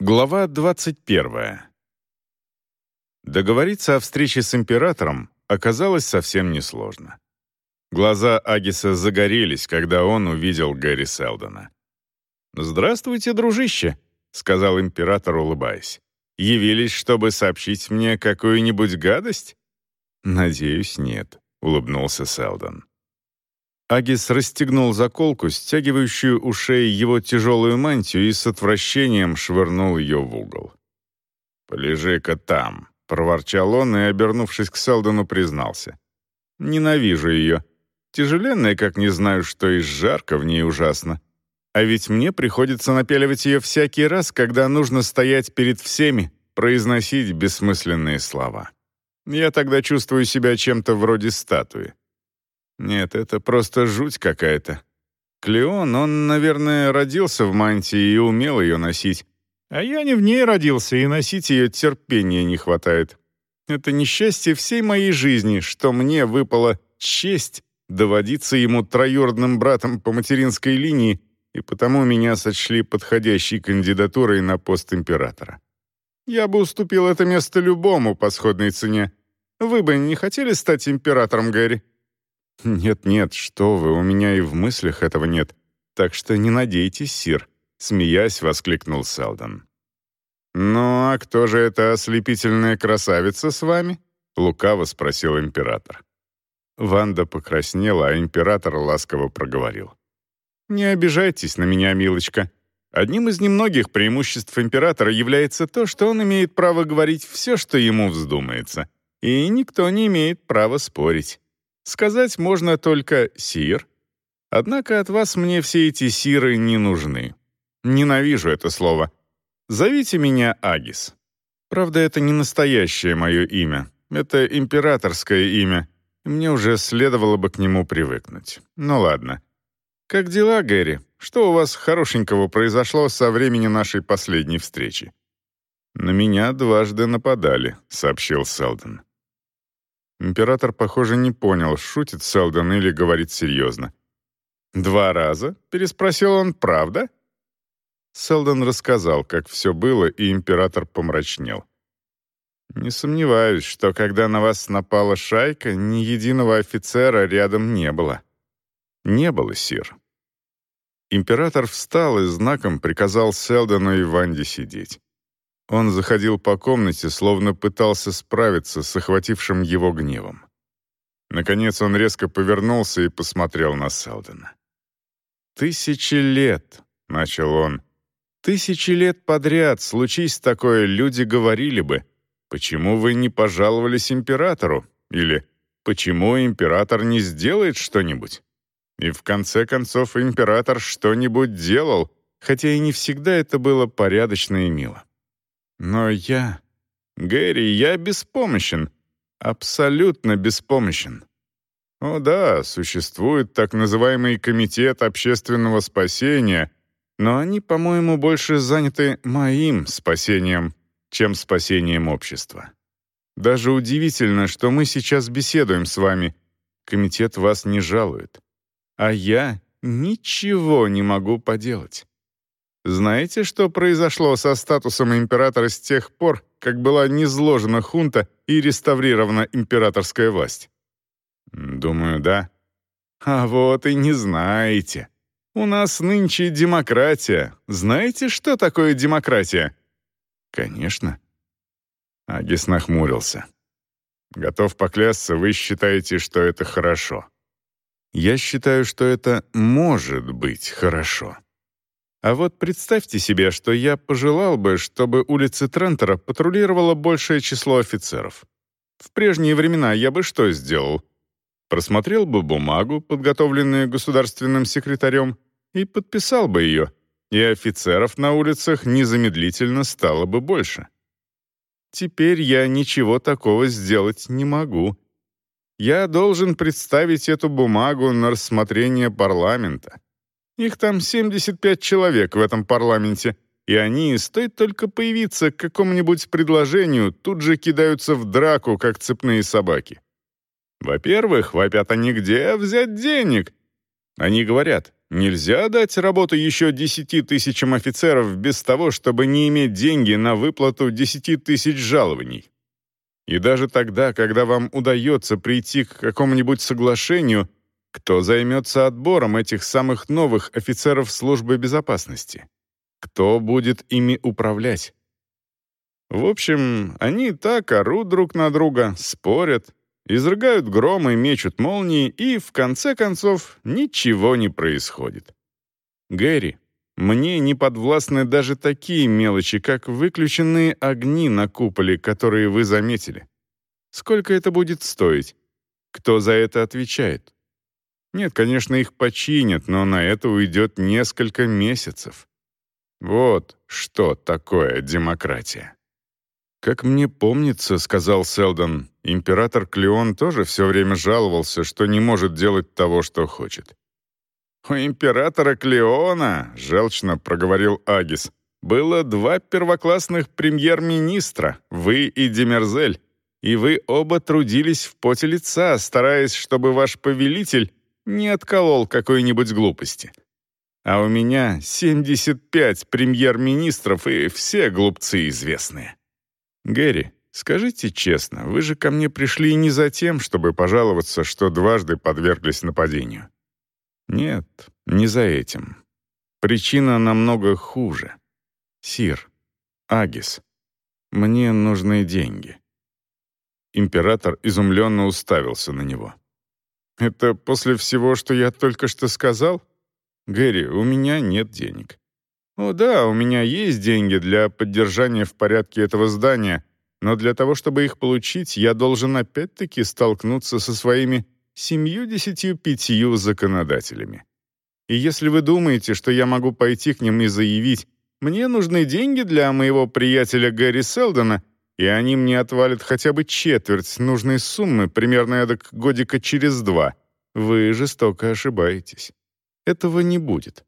Глава 21. Договориться о встрече с императором оказалось совсем несложно. Глаза Агиса загорелись, когда он увидел Гэри Селдона. «Здравствуйте, дружище», — сказал император, улыбаясь. «Явились, чтобы сообщить мне какую-нибудь гадость?» «Надеюсь, нет», — улыбнулся Селдон. Агис расстегнул заколку, стягивающую у шеи его тяжелую мантию, и с отвращением швырнул ее в угол. «Полежи-ка там», — проворчал он и, обернувшись к Селдону, признался. «Ненавижу ее. Тяжеленная, как не знаю что, и жарко в ней ужасно. А ведь мне приходится напяливать ее всякий раз, когда нужно стоять перед всеми, произносить бессмысленные слова. Я тогда чувствую себя чем-то вроде статуи. Нет, это просто жуть какая-то. Клеон, он, наверное, родился в мантии и умел ее носить. А я не в ней родился, и носить ее терпения не хватает. Это несчастье всей моей жизни, что мне выпала честь доводиться ему троюродным братом по материнской линии, и потому меня сочли подходящей кандидатурой на пост императора. Я бы уступил это место любому по сходной цене. Вы бы не хотели стать императором, Гэри? «Нет-нет, что вы, у меня и в мыслях этого нет. Так что не надейтесь, сир», — смеясь воскликнул Селдон. «Ну, а кто же эта ослепительная красавица с вами?» — лукаво спросил император. Ванда покраснела, а император ласково проговорил. «Не обижайтесь на меня, милочка. Одним из немногих преимуществ императора является то, что он имеет право говорить все, что ему вздумается, и никто не имеет права спорить. Сказать можно только «сир». Однако от вас мне все эти сиры не нужны. Ненавижу это слово. Зовите меня Агис. Правда, это не настоящее мое имя. Это императорское имя. Мне уже следовало бы к нему привыкнуть. Ну ладно. Как дела, Гэри? Что у вас хорошенького произошло со времени нашей последней встречи? «На меня дважды нападали», — сообщил Селдон. Император, похоже, не понял, шутит Селдон или говорит серьезно. «Два раза?» — переспросил он. «Правда?» Селдон рассказал, как все было, и император помрачнел. «Не сомневаюсь, что когда на вас напала шайка, ни единого офицера рядом не было». «Не было, сир». Император встал и знаком приказал Селдону и Ванде сидеть. Он заходил по комнате, словно пытался справиться с охватившим его гневом. Наконец он резко повернулся и посмотрел на Селдона. «Тысячи лет», — начал он, — «тысячи лет подряд, случись такое, люди говорили бы, почему вы не пожаловались императору?» или «почему император не сделает что-нибудь?» И в конце концов император что-нибудь делал, хотя и не всегда это было порядочно и мило. Но я... Гэри, я беспомощен. Абсолютно беспомощен. О да, существует так называемый Комитет общественного спасения, но они, по-моему, больше заняты моим спасением, чем спасением общества. Даже удивительно, что мы сейчас беседуем с вами. Комитет вас не жалует. А я ничего не могу поделать. Знаете, что произошло со статусом императора с тех пор, как была низложена хунта и реставрирована императорская власть? Думаю, да. А вот и не знаете. У нас нынче демократия. Знаете, что такое демократия? Конечно. Агис нахмурился. Готов поклясться, вы считаете, что это хорошо. Я считаю, что это может быть хорошо. А вот представьте себе, что я пожелал бы, чтобы улицы Трентера патрулировало большее число офицеров. В прежние времена я бы что сделал? Просмотрел бы бумагу, подготовленную государственным секретарем, и подписал бы ее, и офицеров на улицах незамедлительно стало бы больше. Теперь я ничего такого сделать не могу. Я должен представить эту бумагу на рассмотрение парламента. Их там 75 человек в этом парламенте, и они, стоит только появиться к какому-нибудь предложению, тут же кидаются в драку, как цепные собаки. Во-первых, вопят они где взять денег? Они говорят, нельзя дать работу еще десяти тысячам офицеров без того, чтобы не иметь деньги на выплату десяти тысяч жалований. И даже тогда, когда вам удается прийти к какому-нибудь соглашению, кто займется отбором этих самых новых офицеров службы безопасности? Кто будет ими управлять? В общем, они так орут друг на друга, спорят, изрыгают громы, мечут молнии, и, в конце концов, ничего не происходит. Гэри, мне не подвластны даже такие мелочи, как выключенные огни на куполе, которые вы заметили. Сколько это будет стоить? Кто за это отвечает? Нет, конечно, их починят, но на это уйдет несколько месяцев. Вот что такое демократия. «Как мне помнится», — сказал Селдон, император Клеон тоже все время жаловался, что не может делать того, что хочет. «У императора Клеона», — желчно проговорил Агис, «было два первоклассных премьер-министра, вы и Демерзель, и вы оба трудились в поте лица, стараясь, чтобы ваш повелитель не отколол какой-нибудь глупости. А у меня 75 премьер-министров и все глупцы известные». «Гэри, скажите честно, вы же ко мне пришли не за тем, чтобы пожаловаться, что дважды подверглись нападению». «Нет, не за этим. Причина намного хуже. Сир, Агис, мне нужны деньги». Император изумленно уставился на него. «Это после всего, что я только что сказал? Гэри, у меня нет денег. «О да, у меня есть деньги для поддержания в порядке этого здания, но для того, чтобы их получить, я должен опять-таки столкнуться со своими семью-десятью пятью законодателями. И если вы думаете, что я могу пойти к ним и заявить, мне нужны деньги для моего приятеля Гэри Селдона, и они мне отвалят хотя бы четверть нужной суммы, примерно эдак годика через два, вы жестоко ошибаетесь. Этого не будет.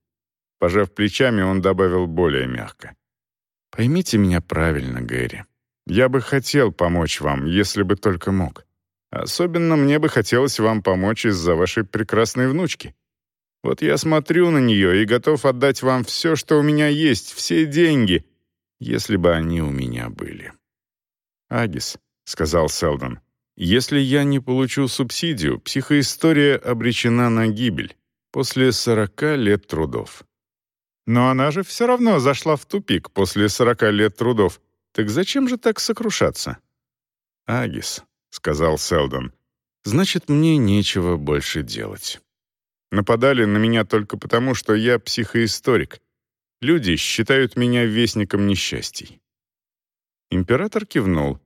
Пожав плечами, он добавил более мягко. «Поймите меня правильно, Гэри. Я бы хотел помочь вам, если бы только мог. Особенно мне бы хотелось вам помочь из-за вашей прекрасной внучки. Вот я смотрю на нее и готов отдать вам все, что у меня есть, все деньги, если бы они у меня были». «Агис», — сказал Селдон, — «если я не получу субсидию, психоистория обречена на гибель после сорока лет трудов. Но она же все равно зашла в тупик после сорока лет трудов. Так зачем же так сокрушаться? «Агис», — сказал Селдон, — «значит, мне нечего больше делать. Нападали на меня только потому, что я психоисторик. Люди считают меня вестником несчастий». Император кивнул.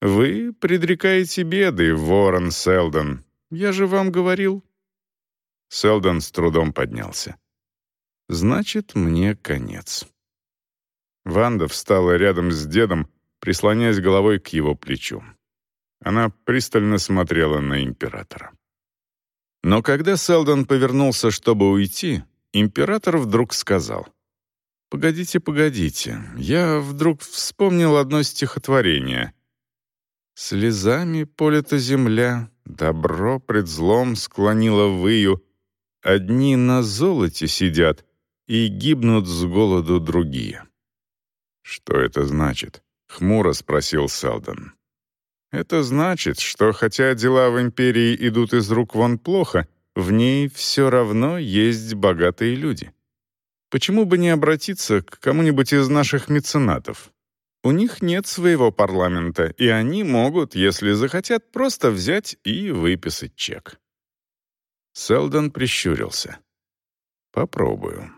«Вы предрекаете беды, ворон Селдон. Я же вам говорил». Селдон с трудом поднялся. Значит, мне конец. Ванда встала рядом с дедом, прислоняясь головой к его плечу. Она пристально смотрела на императора. Но когда Селдон повернулся, чтобы уйти, император вдруг сказал. «Погодите, погодите, я вдруг вспомнил одно стихотворение. «Слезами полита земля, добро пред злом склонила выю, одни на золоте сидят, и гибнут с голоду другие. «Что это значит?» — хмуро спросил Селдон. «Это значит, что хотя дела в империи идут из рук вон плохо, в ней все равно есть богатые люди. Почему бы не обратиться к кому-нибудь из наших меценатов? У них нет своего парламента, и они могут, если захотят, просто взять и выписать чек». Селдон прищурился. «Попробую».